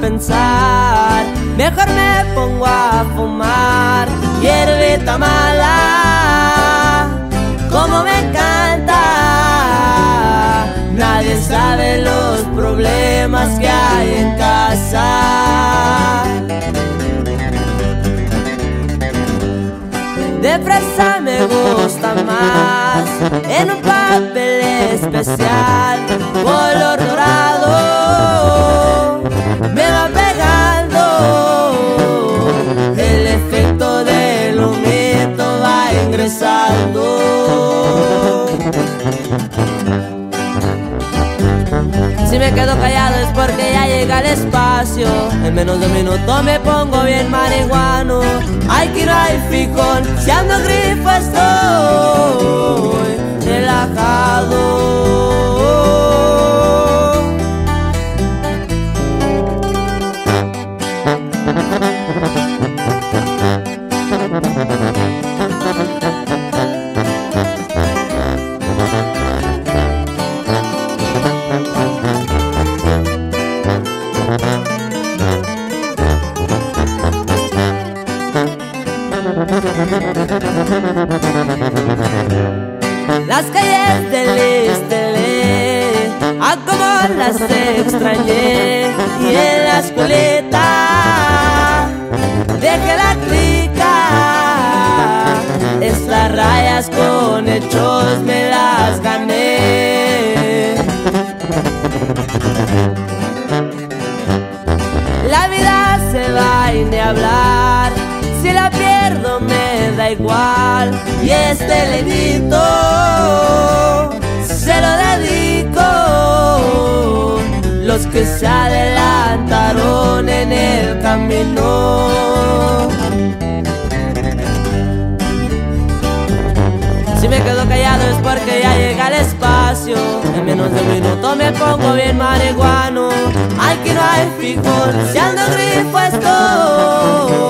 pensar. Mejor me pongo a fumar hierbita mala, como me encanta. Nadie sabe los problemas que hay en casa. De fresa me gusta más, en un papel especial, Si me quedo callado es porque ya llega el espacio. En menos de un minuto me pongo bien marihuano. Hay que no hay fijón, si ando grifo estoy Las calles del Estelé, a como las extrañé y en la escuelita dejé la clica. Estas rayas con hechos me se va y ni hablar. Si la pierdo me da igual. Y este lenito se lo dedico. Los que se adelantaron en el camino. Si me quedo callado es porque ya llega el En menos de un minuto me pongo bien marihuano. Que no hay fijón, si ando estoy relajado.